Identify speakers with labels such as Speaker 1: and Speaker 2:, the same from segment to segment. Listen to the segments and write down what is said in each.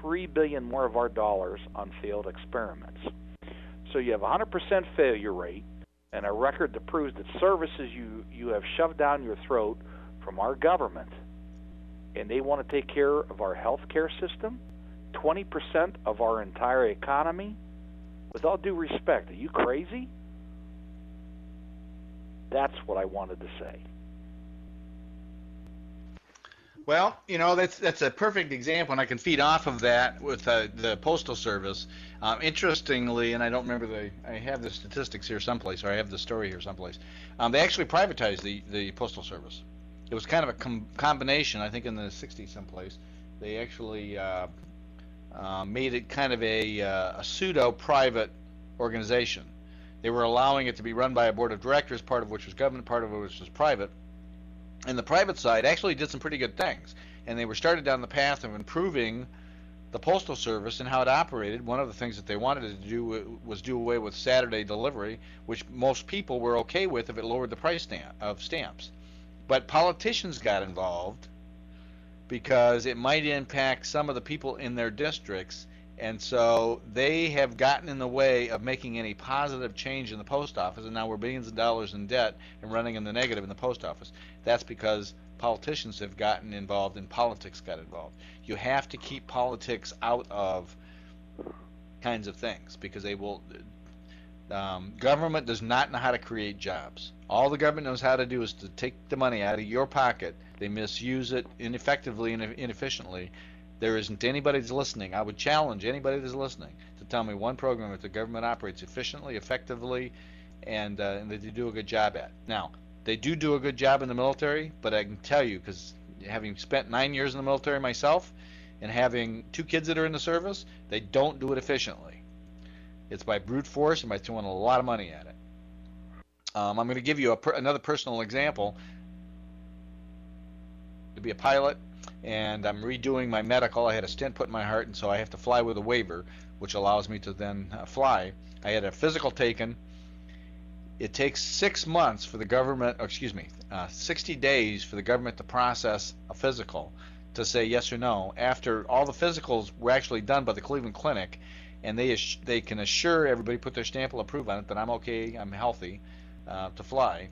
Speaker 1: 3 billion more of our dollars on failed experiments. So you have a 100% failure rate and a record that proves that services you you have shoved down your throat from our government and they want to take care of our health care system, 20% of our entire economy. With all due respect, are you crazy? That's what I wanted to say.
Speaker 2: Well, you know that's that's a perfect example, and I can feed off of that with uh, the postal service. Um, interestingly, and I don't remember the I have the statistics here someplace, or I have the story here someplace. Um, they actually privatized the the postal service. It was kind of a com- combination. I think in the '60s someplace, they actually uh, uh, made it kind of a, uh, a pseudo private organization. They were allowing it to be run by a board of directors, part of which was government, part of which was private and the private side actually did some pretty good things. And they were started down the path of improving the postal service and how it operated. One of the things that they wanted to do was do away with Saturday delivery, which most people were okay with if it lowered the price of stamps. But politicians got involved because it might impact some of the people in their districts and so they have gotten in the way of making any positive change in the post office, and now we're billions of dollars in debt and running in the negative in the post office. That's because politicians have gotten involved and politics got involved. You have to keep politics out of kinds of things because they will. Um, government does not know how to create jobs. All the government knows how to do is to take the money out of your pocket. They misuse it ineffectively and inefficiently there isn't anybody that's listening. I would challenge anybody that's listening to tell me one program that the government operates efficiently, effectively, and, uh, and that they do a good job at. Now, they do do a good job in the military, but I can tell you, because having spent nine years in the military myself and having two kids that are in the service, they don't do it efficiently. It's by brute force and by throwing a lot of money at it. Um, I'm going to give you per- another personal example. To be a pilot, and I'm redoing my medical. I had a stent put in my heart, and so I have to fly with a waiver, which allows me to then uh, fly. I had a physical taken. It takes six months for the government, excuse me, uh, 60 days for the government to process a physical to say yes or no. After all the physicals were actually done by the Cleveland Clinic, and they they can assure everybody, put their stamp of approval on it that I'm okay, I'm healthy uh, to fly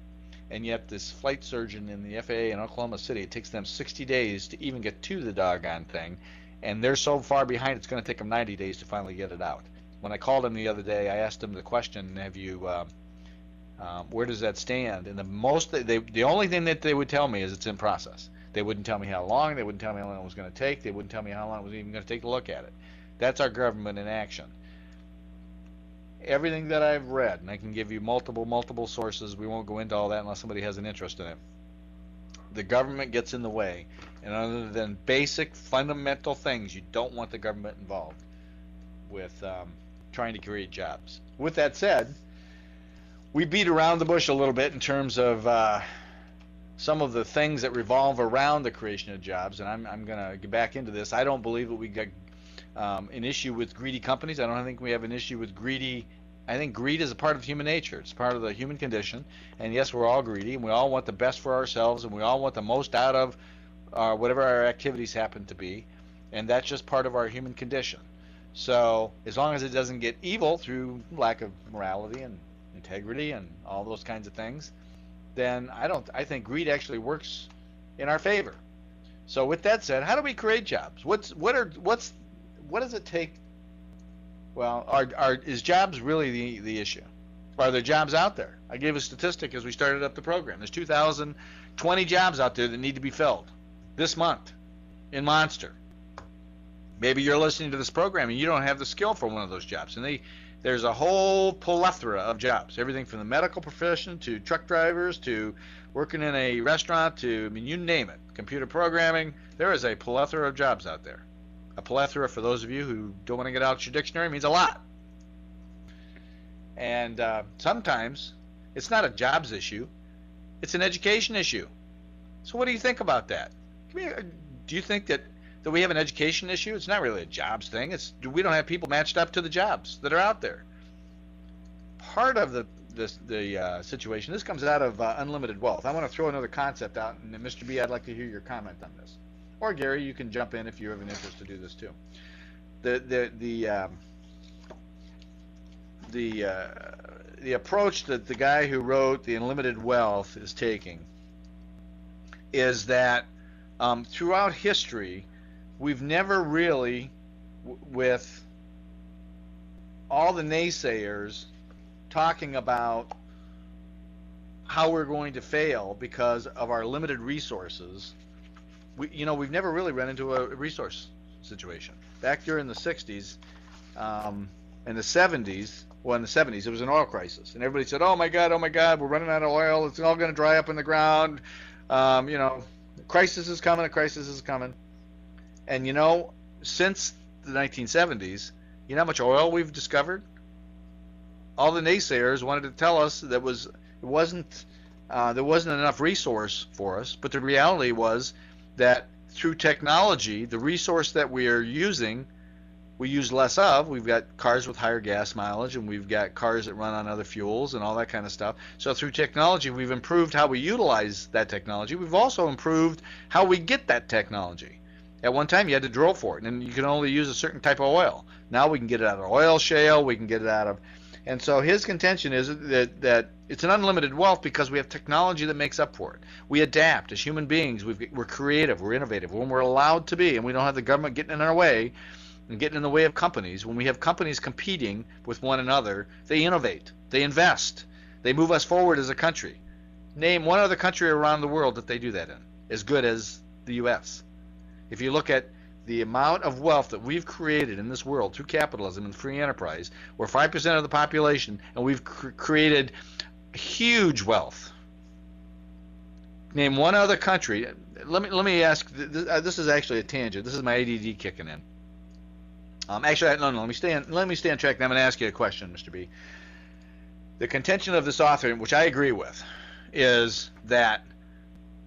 Speaker 2: and yet this flight surgeon in the FAA in Oklahoma City, it takes them 60 days to even get to the doggone thing, and they're so far behind it's going to take them 90 days to finally get it out. When I called him the other day, I asked him the question, "Have you? Uh, um, where does that stand?" And the most they, the only thing that they would tell me is it's in process. They wouldn't tell me how long. They wouldn't tell me how long it was going to take. They wouldn't tell me how long it was even going to take to look at it. That's our government in action everything that I've read, and I can give you multiple, multiple sources. We won't go into all that unless somebody has an interest in it. The government gets in the way, and other than basic, fundamental things, you don't want the government involved with um, trying to create jobs. With that said, we beat around the bush a little bit in terms of uh, some of the things that revolve around the creation of jobs, and I'm, I'm going to get back into this. I don't believe that we got um, an issue with greedy companies. I don't think we have an issue with greedy. I think greed is a part of human nature. It's part of the human condition. And yes, we're all greedy, and we all want the best for ourselves, and we all want the most out of uh, whatever our activities happen to be. And that's just part of our human condition. So as long as it doesn't get evil through lack of morality and integrity and all those kinds of things, then I don't. I think greed actually works in our favor. So with that said, how do we create jobs? What's what are what's what does it take? Well, are, are is jobs really the the issue? Are there jobs out there? I gave a statistic as we started up the program. There's 2,020 jobs out there that need to be filled this month in Monster. Maybe you're listening to this program and you don't have the skill for one of those jobs, and they there's a whole plethora of jobs, everything from the medical profession to truck drivers to working in a restaurant to I mean you name it, computer programming. There is a plethora of jobs out there. A plethora, for those of you who don't want to get out your dictionary, means a lot. And uh, sometimes it's not a jobs issue, it's an education issue. So, what do you think about that? Do you think that, that we have an education issue? It's not really a jobs thing. It's we don't have people matched up to the jobs that are out there. Part of the this, the uh, situation. This comes out of uh, unlimited wealth. I want to throw another concept out, and Mr. B, I'd like to hear your comment on this or Gary, you can jump in if you have an interest to do this too. the the the um, the uh, the approach that the guy who wrote the Unlimited Wealth is taking is that um, throughout history we've never really w- with all the naysayers talking about how we're going to fail because of our limited resources. We, you know, we've never really run into a resource situation. Back during the 60s um, and the 70s, well, in the 70s, it was an oil crisis, and everybody said, "Oh my God, oh my God, we're running out of oil. It's all going to dry up in the ground. Um, you know, crisis is coming. A crisis is coming." And you know, since the 1970s, you know how much oil we've discovered? All the naysayers wanted to tell us that was it wasn't uh, there wasn't enough resource for us, but the reality was that through technology, the resource that we are using, we use less of. We've got cars with higher gas mileage, and we've got cars that run on other fuels and all that kind of stuff. So through technology, we've improved how we utilize that technology. We've also improved how we get that technology. At one time, you had to drill for it, and you can only use a certain type of oil. Now we can get it out of oil shale. We can get it out of, and so his contention is that that it's an unlimited wealth because we have technology that makes up for it. We adapt as human beings. we are creative. We're innovative when we're allowed to be, and we don't have the government getting in our way and getting in the way of companies. When we have companies competing with one another, they innovate, they invest, they move us forward as a country. Name one other country around the world that they do that in, as good as the U.S. If you look at the amount of wealth that we've created in this world through capitalism and free enterprise, we're 5% of the population, and we've cr- created huge wealth. Name one other country. Let me let me ask. This, uh, is actually a tangent. This is my ADD kicking in. Um, actually, no, no. Let me stay on. Let me stay on track. I'm going to ask you a question, Mr. B. The contention of this author, which I agree with, is that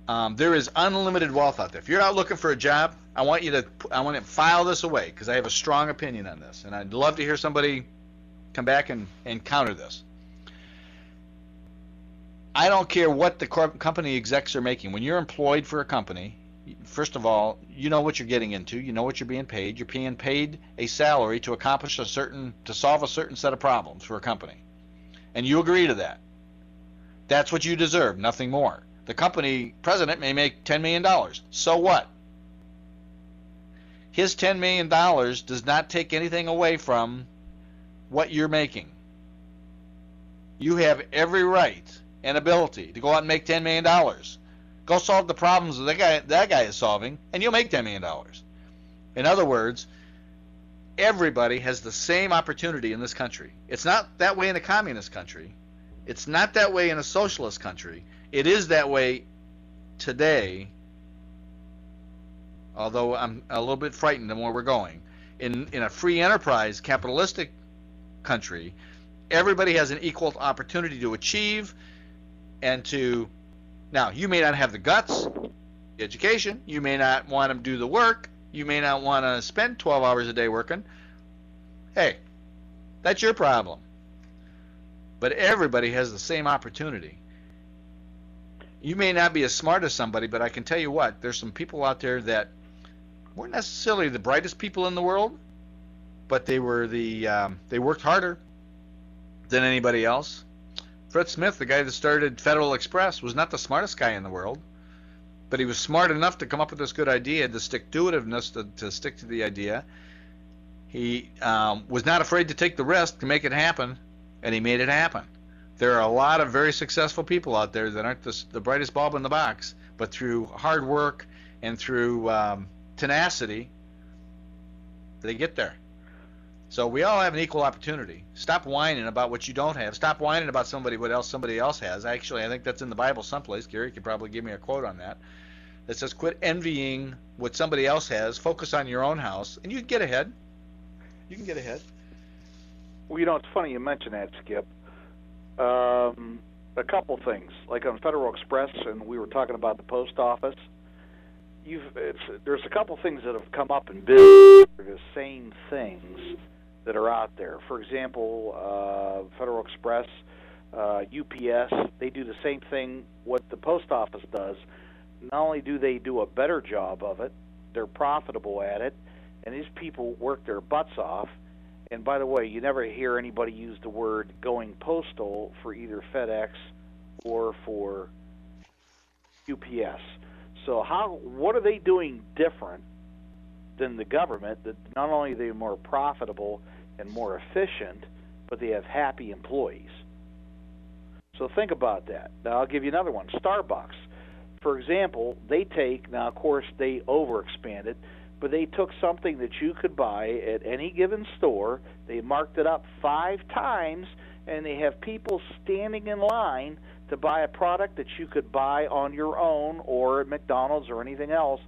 Speaker 2: um, there is unlimited wealth out there. If you're out looking for a job, I want you to I want to file this away because I have a strong opinion on this, and I'd love to hear somebody come back and, and counter this. I don't care what the company execs are making. When you're employed for a company, first of all, you know what you're getting into. You know what you're being paid. You're being paid a salary to accomplish a certain, to solve a certain set of problems for a company, and you agree to that. That's what you deserve, nothing more. The company president may make $10 million. So what? His $10 million does not take anything away from what you're making. You have every right and ability to go out and make $10 million. Go solve the problems that guy, that guy is solving, and you'll make $10 million. In other words, everybody has the same opportunity in this country. It's not that way in a communist country. It's not that way in a socialist country. It is that way today, although I'm a little bit frightened of where we're going. In, in a free enterprise capitalistic country, everybody has an equal opportunity to achieve and to now you may not have the guts the education you may not want to do the work you may not want to spend 12 hours a day working. Hey that's your problem. But everybody has the same opportunity. You may not be as smart as somebody but i can tell you what there's some people out there that weren't necessarily the brightest people in the world but they were the um, they worked harder than anybody else Fred Smith, the guy that started Federal Express, was not the smartest guy in the world, but he was smart enough to come up with this good idea, the stick to itiveness to, to stick to the idea. He um, was not afraid to take the risk to make it happen, and he made it happen. There are a lot of very successful people out there that aren't the, the brightest bulb in the box, but through hard work and through um, tenacity, they get there. So we all have an equal opportunity. Stop whining about what you don't have. Stop whining about somebody what else somebody else has. Actually, I think that's in the Bible someplace. Gary could probably give me a quote on that. That says, "Quit envying what somebody else has. Focus on your own house, and you can get ahead. You can get ahead."
Speaker 1: Well, you know, it's funny you mention that, Skip. Um, a couple things, like on Federal Express, and we were talking about the post office. You've there's a couple things that have come up in business. The same things that are out there. For example, uh, Federal Express, uh, UPS, they do the same thing what the post office does. Not only do they do a better job of it, they're profitable at it, and these people work their butts off. And by the way, you never hear anybody use the word going postal for either FedEx or for UPS. So how what are they doing different than the government that not only are they more profitable and more efficient, but they have happy employees? So think about that. Now I'll give you another one. Starbucks. For example, they take now of course they overexpanded, but they took something that you could buy at any given store, they marked it up 5 times and they have people standing in line to buy a product that you could buy on your own or at McDonald's or anything else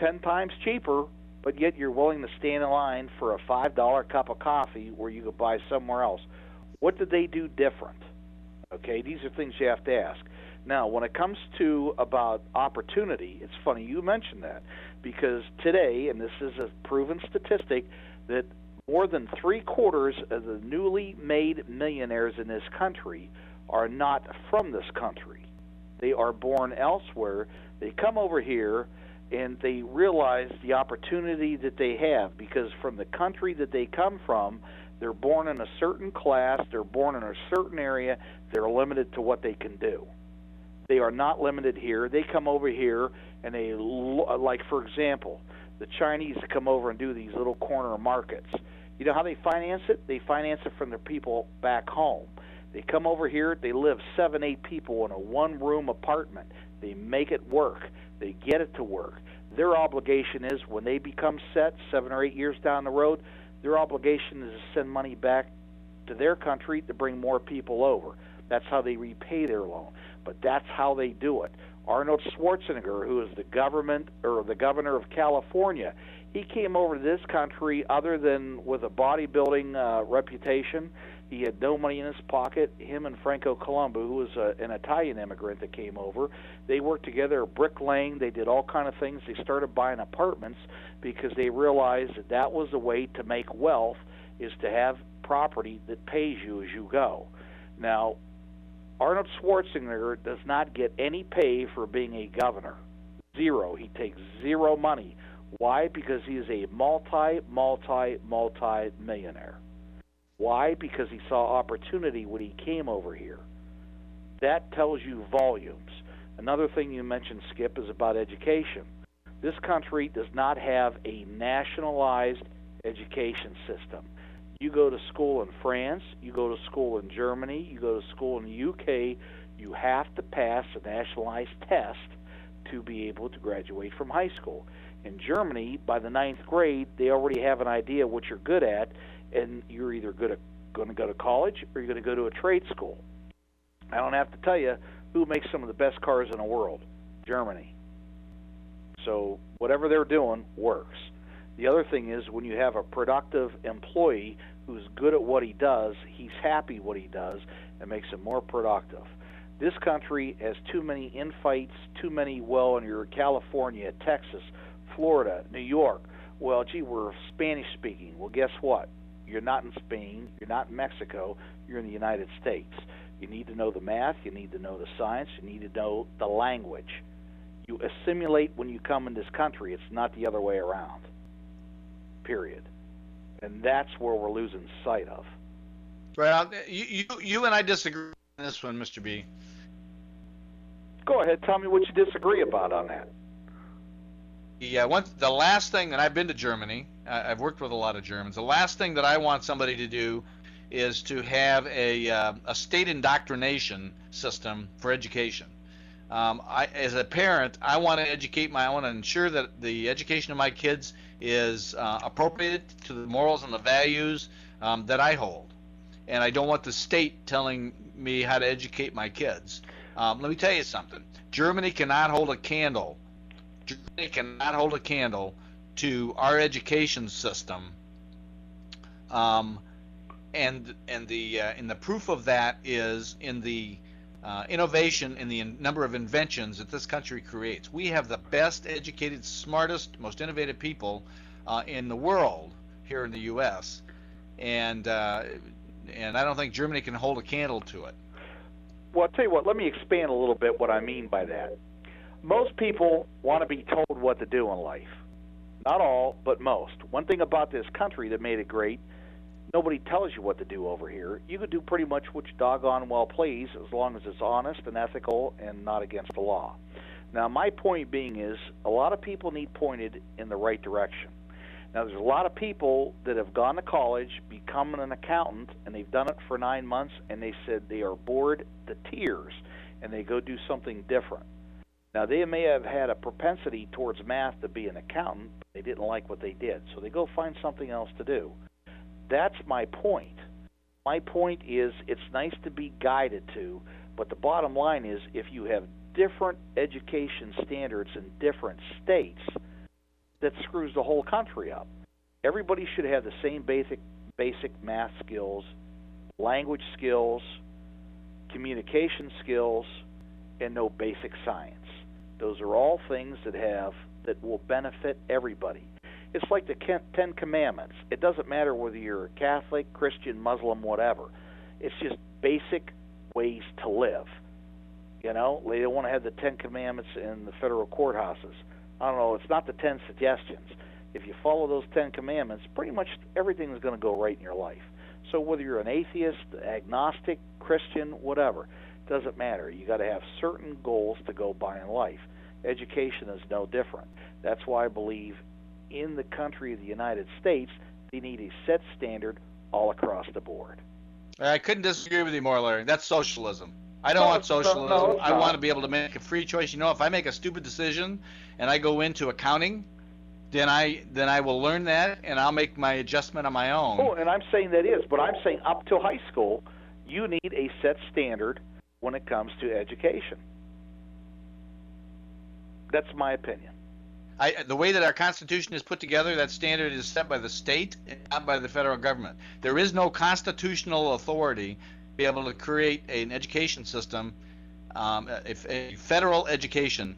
Speaker 1: 10 times cheaper, but yet you're willing to stand in line for a $5 cup of coffee where you could buy somewhere else. What did they do different? Okay, these are things you have to ask. Now, when it comes to about opportunity, it's funny you mentioned that because today, and this is a proven statistic, that more than three quarters of the newly made millionaires in this country are not from this country. They are born elsewhere. They come over here and they realize the opportunity that they have because from the country that they come from, they're born in a certain class, they're born in a certain area, they're limited to what they can do. They are not limited here. They come over here and they, like, for example, the Chinese come over and do these little corner markets. You know how they finance it? They finance it from their people back home. They come over here, they live seven, eight people in a one room apartment. They make it work, they get it to work. Their obligation is when they become set seven or eight years down the road, their obligation is to send money back to their country to bring more people over. That's how they repay their loan. But that's how they do it. Arnold Schwarzenegger, who is the government or the governor of California, he came over to this country other than with a bodybuilding uh, reputation he had no money in his pocket. Him and Franco Columbu, who was a, an Italian immigrant that came over, they worked together bricklaying. They did all kind of things. They started buying apartments because they realized that that was the way to make wealth is to have property that pays you as you go. Now, Arnold Schwarzenegger does not get any pay for being a governor. Zero. He takes zero money. Why? Because he is a multi, multi, multi millionaire. Why? Because he saw opportunity when he came over here. That tells you volumes. Another thing you mentioned, Skip, is about education. This country does not have a nationalized education system. You go to school in France, you go to school in Germany, you go to school in the UK, you have to pass a nationalized test to be able to graduate from high school. In Germany, by the ninth grade, they already have an idea what you're good at, and you're either going to go to college or you're going to go to a trade school. I don't have to tell you who makes some of the best cars in the world. Germany. So whatever they're doing works. The other thing is when you have a productive employee who's good at what he does, he's happy what he does, and makes him more productive. This country has too many infights, too many, well, in your California, Texas, Florida, New York. Well, gee, we're Spanish speaking. Well, guess what? You're not in Spain. You're not in Mexico. You're in the United States. You need to know the math. You need to know the science. You need to know the language. You assimilate when you come in this country. It's not the other way around. Period. And that's where we're losing sight of.
Speaker 2: Well, you, you, you and I disagree on this one, Mr. B.
Speaker 1: Go ahead. Tell me what you disagree about on that.
Speaker 2: Yeah, one, the last thing, and I've been to Germany. I've worked with a lot of Germans. The last thing that I want somebody to do is to have a, uh, a state indoctrination system for education. Um, I, as a parent, I want to educate my, I want to ensure that the education of my kids is uh, appropriate to the morals and the values um, that I hold. And I don't want the state telling me how to educate my kids. Um, let me tell you something. Germany cannot hold a candle Germany cannot hold a candle to our education system. Um, and and the uh, and the proof of that is in the uh, innovation in the number of inventions that this country creates. We have the best educated, smartest, most innovative people uh, in the world here in the U.S. and uh, and I don't think Germany can hold a candle to it.
Speaker 1: Well, I'll tell you what. Let me expand a little bit what I mean by that most people want to be told what to do in life. Not all, but most. One thing about this country that made it great, nobody tells you what to do over here. You can do pretty much which doggone well please as long as it's honest and ethical and not against the law. Now, my point being is a lot of people need pointed in the right direction. Now, there's a lot of people that have gone to college, become an accountant, and they've done it for nine months, and they said they are bored to tears, and they go do something different. Now, they may have had a propensity towards math to be an accountant, but they didn't like what they did, so they go find something else to do. That's my point. My point is it's nice to be guided to, but the bottom line is if you have different education standards in different states, that screws the whole country up. Everybody should have the same basic basic math skills, language skills, communication skills, and know basic science. Those are all things that have that will benefit everybody. It's like the Ten Commandments. It doesn't matter whether you're a Catholic, Christian, Muslim, whatever. It's just basic ways to live. You know, they don't want to have the Ten Commandments in the federal courthouses. I don't know. It's not the Ten Suggestions. If you follow those Ten Commandments, pretty much everything is going to go right in your life. So whether you're an atheist, agnostic, Christian, whatever, doesn't matter. You got to have certain goals to go by in life. Education is no different. That's why I believe in the country of the United States, they need a set standard all across the board.
Speaker 2: I couldn't disagree with you more, Larry. That's socialism. I don't no, want socialism. No, no, I want to be able to make a free choice. You know, if I make a stupid decision and I go into accounting, then I then I will learn that and I'll make my adjustment on my own.
Speaker 1: Oh, and I'm saying that is, but I'm saying up to high school, you need a set standard when it comes to education. That's my opinion.
Speaker 2: I, the way that our Constitution is put together, that standard is set by the state, not by the federal government. There is no constitutional authority to be able to create an education system, um, a, a, federal education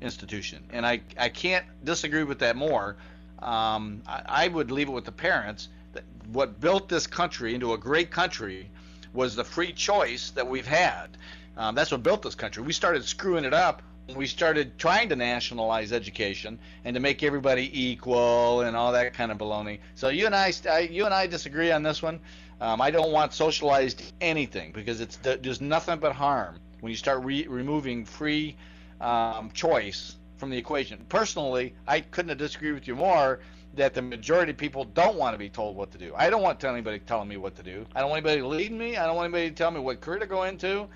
Speaker 2: institution. And I, I can't disagree with that more. Um, I, I, would leave it with the parents. That what built this country into a great country was the free choice that we've had. Um, that's what built this country. We started screwing it up we started trying to nationalize education and to make everybody equal and all that kind of baloney. So you and I, you and I disagree on this one. Um, I don't want socialized anything because it's there's nothing but harm when you start re- removing free um, choice from the equation. Personally, I couldn't have disagreed with you more that the majority of people don't want to be told what to do. I don't want anybody telling me what to do. I don't want anybody leading me. I don't want anybody to tell me what career to go into.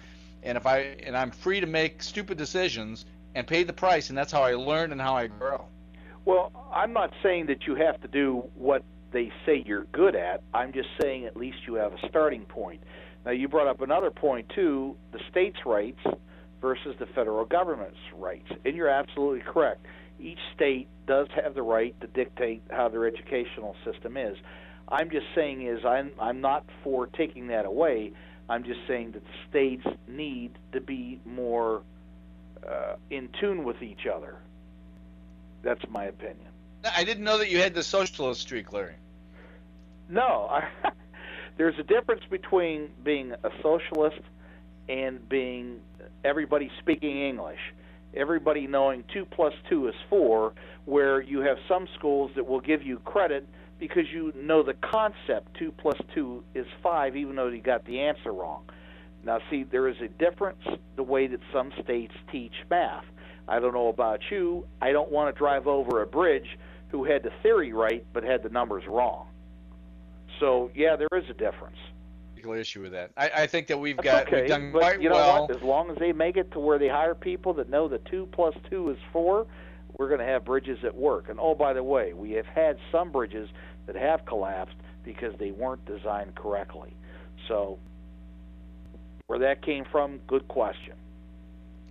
Speaker 2: And if I and I'm free to make stupid decisions and pay the price, and that's how I learn and how I grow.
Speaker 1: Well, I'm not saying that you have to do what they say you're good at. I'm just saying at least you have a starting point. Now, you brought up another point, too the states' rights versus the federal government's rights. And you're absolutely correct. Each state does have the right to dictate how their educational system is. I'm just saying is I'm I'm not for taking that away. I'm just saying that the states need to be more uh, in tune with each other. That's my opinion.
Speaker 2: I didn't know that you had the socialist streak, Larry.
Speaker 1: No, I, there's a difference between being a socialist and being everybody speaking English. Everybody knowing two plus two is four, where you have some schools that will give you credit because you know the concept two plus two is five, even though you got the answer wrong. Now, see, there is a difference the way that some states teach math. I don't know about you. I don't want to drive over a bridge who had the theory right but had the numbers wrong. So yeah, there is a difference.
Speaker 2: Issue with that. I, I think that we've That's got okay, we've done quite
Speaker 1: you know
Speaker 2: well.
Speaker 1: What? As long as they make it to where they hire people that know that two plus two is four, we're going to have bridges that work. And oh, by the way, we have had some bridges that have collapsed because they weren't designed correctly. So where that came from, good question.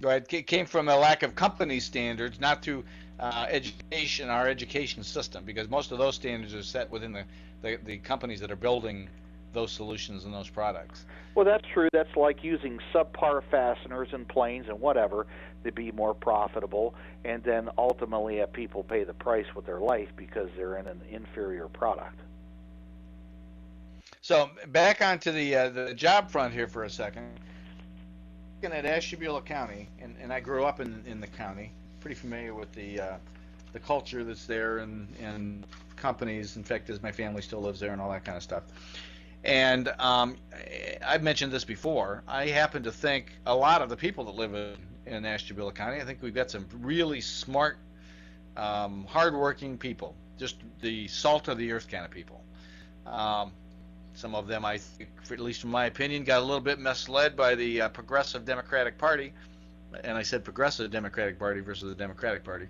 Speaker 2: Right, it came from a lack of company standards, not through uh, education, our education system, because most of those standards are set within the the, the companies that are building those solutions and those products.
Speaker 1: Well, that's true. That's like using subpar fasteners in planes and whatever to be more profitable, and then ultimately have people pay the price with their life because they're in an inferior product.
Speaker 2: So back onto the uh, the job front here for a second. Looking at Ashtabula County, and, and I grew up in in the county, pretty familiar with the uh, the culture that's there and and companies. In fact, as my family still lives there and all that kind of stuff. And um, I've mentioned this before. I happen to think a lot of the people that live in, in Ashtabula County, I think we've got some really smart, um, hardworking people, just the salt of the earth kind of people. Um, some of them, I think, at least in my opinion, got a little bit misled by the uh, Progressive Democratic Party. And I said Progressive Democratic Party versus the Democratic Party.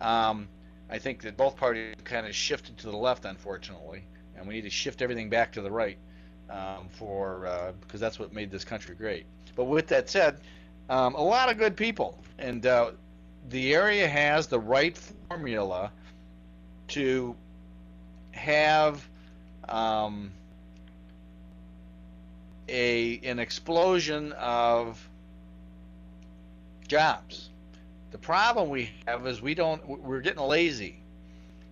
Speaker 2: Um, I think that both parties kind of shifted to the left, unfortunately, and we need to shift everything back to the right um, for uh, because that's what made this country great. But with that said, um, a lot of good people, and uh, the area has the right formula to have um, a an explosion of jobs. The problem we have is we don't we're getting lazy.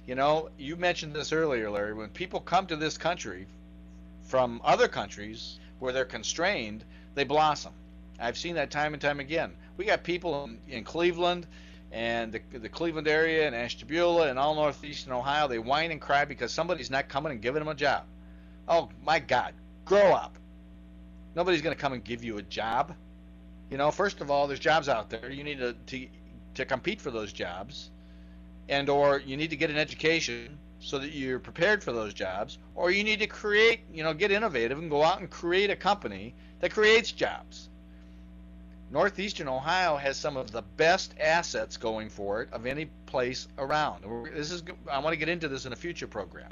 Speaker 2: You know, you mentioned this earlier, Larry. When people come to this country from other countries where they're constrained, they blossom. I've seen that time and time again. We got people in, in Cleveland and the, the, Cleveland area and Ashtabula and all northeastern Ohio. They whine and cry because somebody's not coming and giving them a job. Oh my God, grow up. Nobody's going to come and give you a job. You know, first of all, there's jobs out there. You need to, to to compete for those jobs, and or you need to get an education so that you're prepared for those jobs, or you need to create, you know, get innovative and go out and create a company that creates jobs. Northeastern Ohio has some of the best assets going for it of any place around. This is I want to get into this in a future program.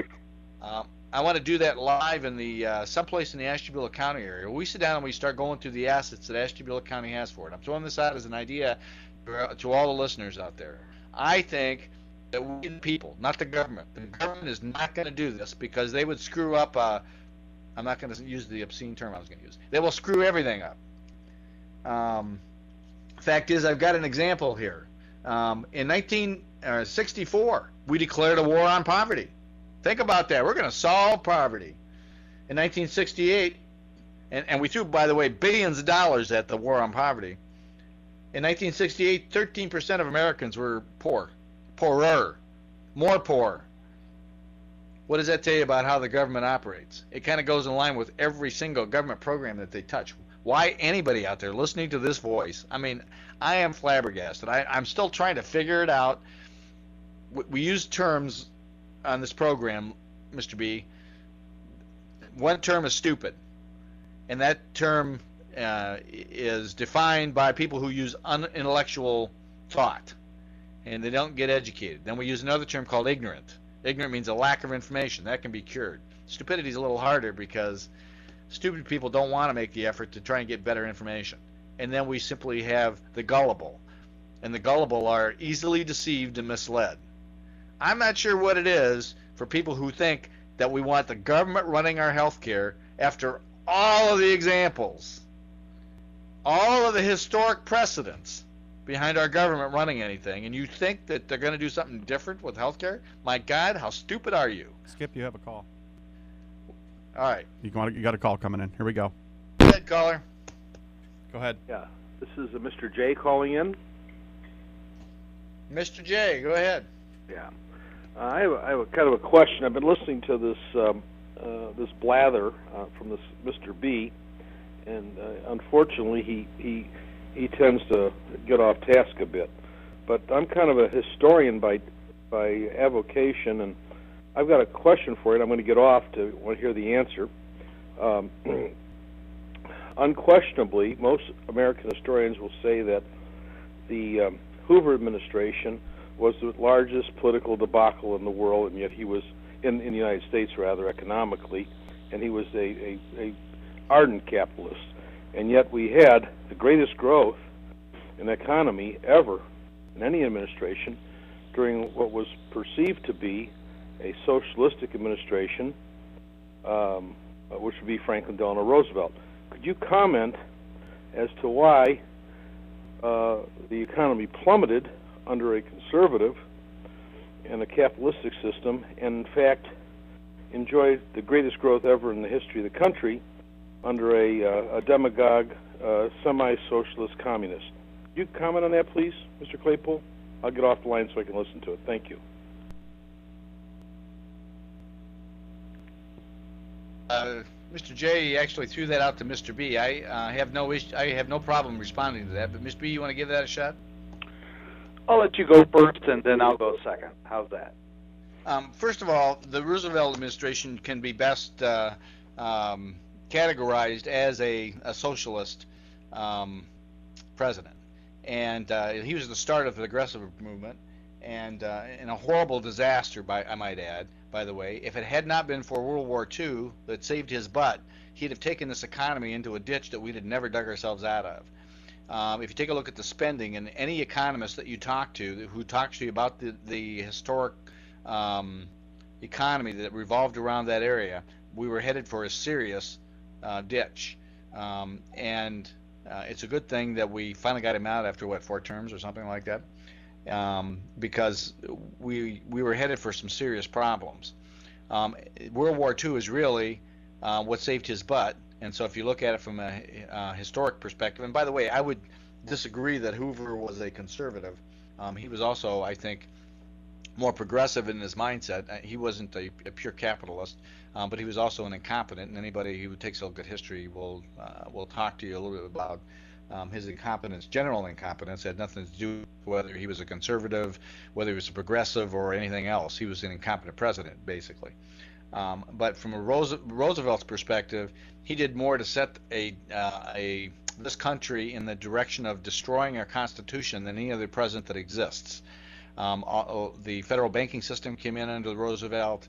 Speaker 2: Um, I want to do that live in the uh, someplace in the Ashtabula County area. We sit down and we start going through the assets that Ashtabula County has for it. I'm throwing this out as an idea to all the listeners out there. I think that we the people, not the government. The government is not going to do this because they would screw up. Uh, I'm not going to use the obscene term I was going to use. They will screw everything up. Um, fact is, I've got an example here. Um, in 1964, uh, we declared a war on poverty. Think about that. We're going to solve poverty. In 1968, and, and we threw, by the way, billions of dollars at the war on poverty. In 1968, 13% of Americans were poor, poorer, more poor. What does that tell you about how the government operates? It kind of goes in line with every single government program that they touch. Why anybody out there listening to this voice? I mean, I am flabbergasted. I, I'm still trying to figure it out. We, we use terms on this program, Mr. B. One term is stupid, and that term uh, is defined by people who use unintellectual thought and they don't get educated. Then we use another term called ignorant. Ignorant means a lack of information. That can be cured. Stupidity is a little harder because stupid people don't want to make the effort to try and get better information. And then we simply have the gullible. And the gullible are easily deceived and misled. I'm not sure what it is for people who think that we want the government running our health care after all of the examples all of the historic precedents behind our government running anything, and you think that they're going to do something different with healthcare? My God, how stupid are you?
Speaker 3: Skip, you have a call.
Speaker 2: All right.
Speaker 3: You got you got a call coming in. Here we go.
Speaker 2: Go ahead, caller.
Speaker 3: Go ahead.
Speaker 4: Yeah, this is uh, Mr. J calling in.
Speaker 2: Mr. J, go ahead.
Speaker 4: Yeah, uh, I, have a, I have a kind of a question. I've been listening to this um, uh, this blather uh, from this Mr. B and uh, unfortunately, he he he tends to get off task a bit. But I'm kind of a historian by by avocation, and I've got a question for you. I'm going to get off to want to hear the answer. Um, unquestionably, most American historians will say that the um, Hoover administration was the largest political debacle in the world, and yet he was in, in the United States rather economically, and he was a, a, a ardent capitalist, and yet we had the greatest growth in the economy ever in any administration during what was perceived to be a socialistic administration, um, which would be Franklin Delano Roosevelt. Could you comment as to why uh, the economy plummeted under a conservative and a capitalistic system, and in fact enjoyed the greatest growth ever in the history of the country? Under a, uh, a demagogue, uh, semi-socialist communist. You comment on that, please, Mr. Claypool? I'll get off the line so I can listen to it. Thank you.
Speaker 2: Uh, Mr. J actually threw that out to Mr. B. I uh, have no issue, I have no problem responding to that. But Mr. B, you want to give that a shot?
Speaker 1: I'll let you go first, and then I'll go second. How's that?
Speaker 2: Um, first of all, the Roosevelt administration can be best uh, um, categorized as a, a socialist um, president, and uh, he was the start of the aggressive movement, and uh, in a horrible disaster, by I might add. By the way, if it had not been for World War II that saved his butt, he'd have taken this economy into a ditch that we'd have never dug ourselves out of. Um, if you take a look at the spending, and any economist that you talk to who talks to you about the, the historic um, economy that revolved around that area, we were headed for a serious uh, ditch. Um, and uh, it's a good thing that we finally got him out after what four terms or something like that, um, because we we were headed for some serious problems. Um, World War II is really uh, what saved his butt. And so, if you look at it from a uh, historic perspective, and by the way, I would disagree that Hoover was a conservative. Um, he was also, I think, more progressive in his mindset. Uh, He wasn't a, a pure capitalist, um, but he was also an incompetent. And anybody who takes a look at history will uh, will talk to you a little bit about um, his incompetence, general incompetence, had nothing to do with whether he was a conservative, whether he was a progressive, or anything else. He was an incompetent president, basically. Um, but from a Rose- Roosevelt's perspective, he did more to set a uh, a this country in the direction of destroying our Constitution than any other president that exists. Um, all- the federal banking system came in under Roosevelt,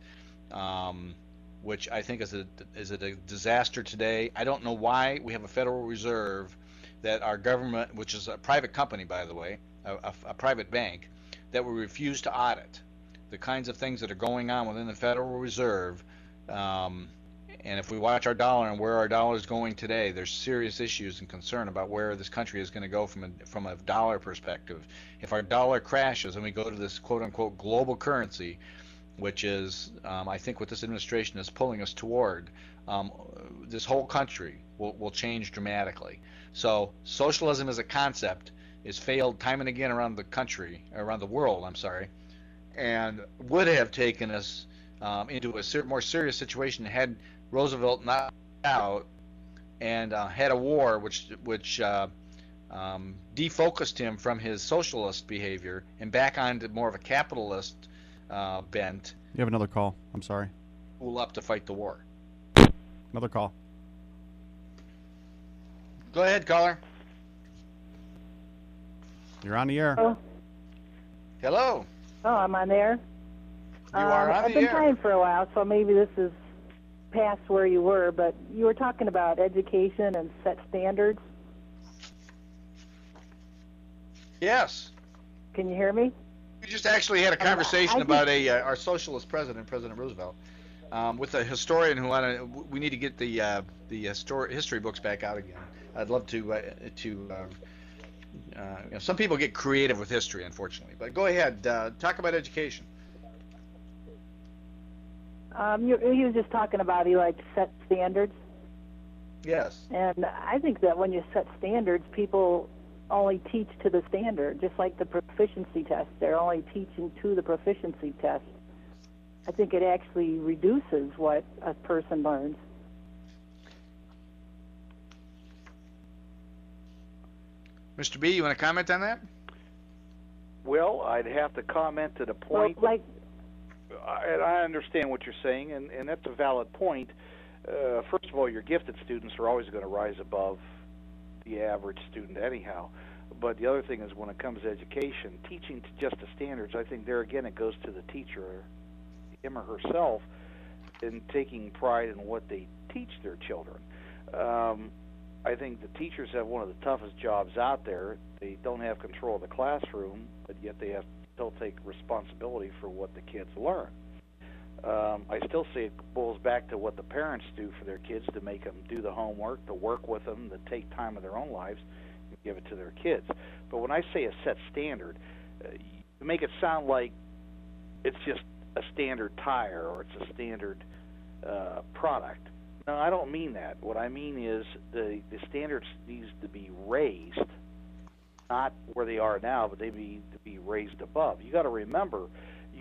Speaker 2: um, which I think is a is a disaster today. I don't know why we have a Federal Reserve that our government, which is a private company by the way, a, a, a private bank, that we refuse to audit. The kinds of things that are going on within the Federal Reserve, um, and if we watch our dollar and where our dollar is going today, there's serious issues and concern about where this country is going to go from a, from a dollar perspective. If our dollar crashes and we go to this quote unquote global currency, which is, um, I think, what this administration is pulling us toward, um, this whole country will, will change dramatically. So, socialism as a concept is failed time and again around the country, around the world, I'm sorry, and would have taken us um, into a ser- more serious situation had Roosevelt not out and uh, had a war which which uh, um, defocused him from his socialist behavior and back onto more of a capitalist uh, bent,
Speaker 3: You have another call. I'm sorry.
Speaker 2: pull up to fight the war.
Speaker 3: Another call.
Speaker 2: Go ahead, caller.
Speaker 3: You're on the air.
Speaker 5: Oh,
Speaker 2: Hello.
Speaker 5: oh, I'm on there.
Speaker 2: You are on
Speaker 5: I've
Speaker 2: the
Speaker 5: been
Speaker 2: air.
Speaker 5: trying for a while, so maybe this is past where you were, but you were talking about education and set standards.
Speaker 2: Yes.
Speaker 5: Can you hear me?
Speaker 2: We just actually had a
Speaker 5: Um,
Speaker 2: conversation about a uh, our socialist president, President Roosevelt, um, with a historian who wanted. We need to get the uh, the histor- history books back out again. I'd love to uh, to. Uh, uh, you know, some people get creative with history, unfortunately. But go ahead, uh, talk about education.
Speaker 5: Um, you, he was just talking about he liked set standards,
Speaker 2: Yes.
Speaker 5: and I think that when you set standards, people only teach to the standard, just like the proficiency test. They're only teaching to the proficiency test. I think it actually reduces what a person learns.
Speaker 2: Mr. B, you want to comment on that?
Speaker 1: Well, I'd have to comment to the
Speaker 5: Well,
Speaker 1: point.
Speaker 5: like
Speaker 1: I, and I understand what you're saying, and, and that's a valid point. Uh, first of all, your gifted students are always going to rise above the average student, anyhow. But the other thing is, when it comes to education, teaching to just the standards, I think there again it goes to the teacher, him or herself, in taking pride in what they teach their children. Um, I think the teachers have one of the toughest jobs out there. They don't have control of the classroom, but yet they have still take responsibility for what the kids learn. Um, I still say it boils back to what the parents do for their kids to make them do the homework, to work with them, to take time of their own lives and give it to their kids. But when I say a set standard, uh, you make it sound like it's just a standard tire or it's a standard uh, product. No, I don't mean that. What I mean is the the standards needs to be raised not where they are now, but they need to be raised above. You got to remember